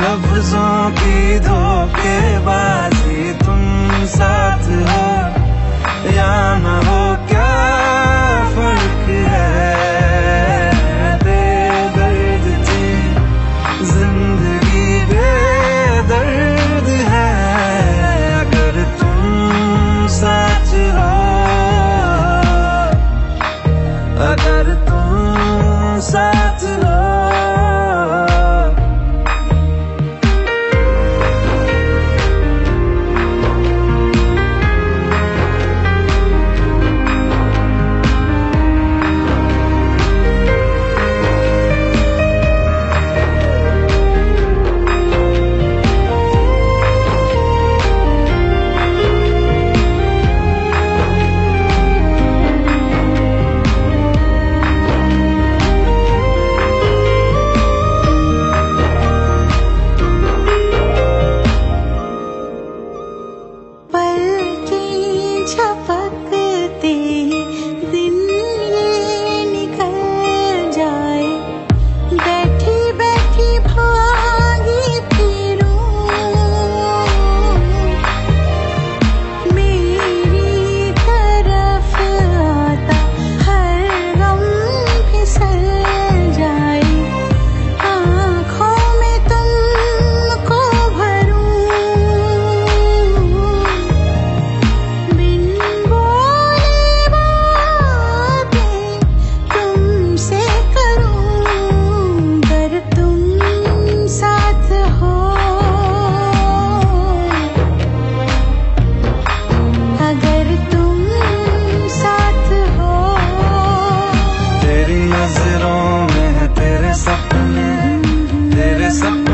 लफ्जों की धोखेबाजी Something